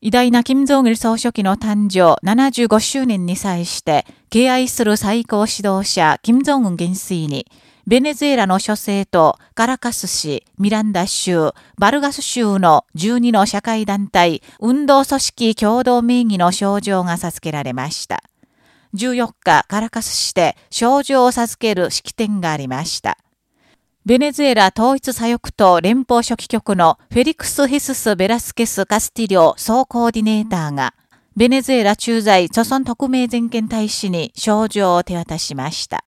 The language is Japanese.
偉大な金正日総書記の誕生75周年に際して、敬愛する最高指導者、金正恩元帥に、ベネズエラの諸生とカラカス市、ミランダ州、バルガス州の12の社会団体、運動組織共同名義の賞状が授けられました。14日、カラカス市で賞状を授ける式典がありました。ベネズエラ統一左翼党連邦書記局のフェリクス・ヘスス・ベラスケス・カスティリオ総コーディネーターが、ベネズエラ駐在、著村特命全権大使に賞状を手渡しました。